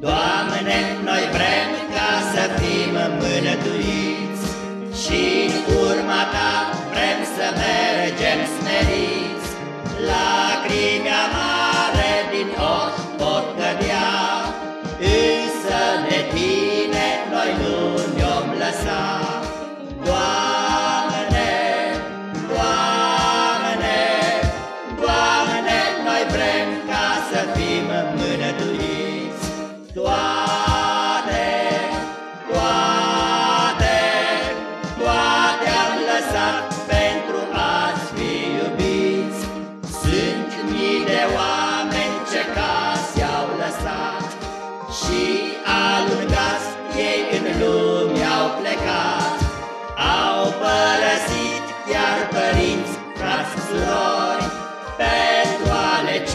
Doamne, noi vrem ca să fim mânătuiți Și în urma Ta vrem să mergem smeriți. Lacrimi mare din ochi pot cădea Însă de Tine noi nu ne-om lăsa. Doamne, Doamne, Doamne, noi vrem ca să fim mânătuiți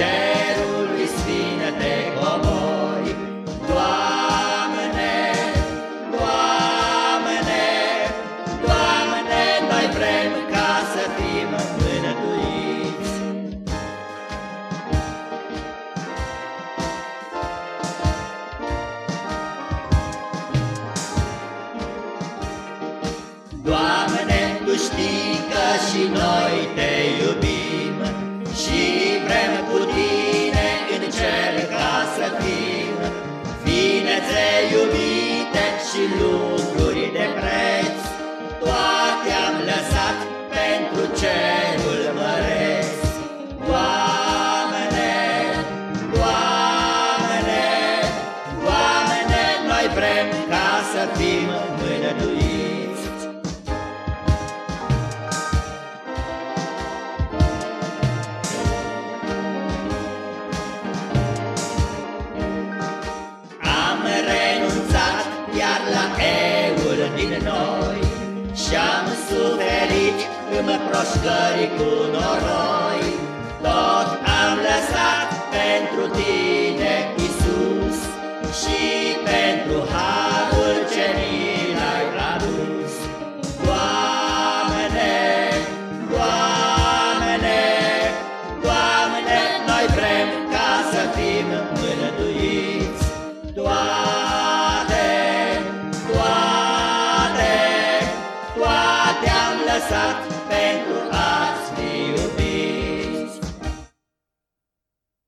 ale cerului sfinte comori Doamne, Doamne, Doamne, noi vrem ca să fim mânătuiți Doamne, Tu știi că și noi Te iubim și lucruri de preț. Toate am lăsat pentru cerul măreț. Doamne, Doamne, Doamne, noi vrem ca să fim mânătuiți roșcări cu noroi, tot am lăsat pentru tine, Isus, și pentru harul ce mi l-ai adus. Doamne, Doamne, Doamne, noi vrem ca să fim mânătuiți, Doamne. lăsat pentru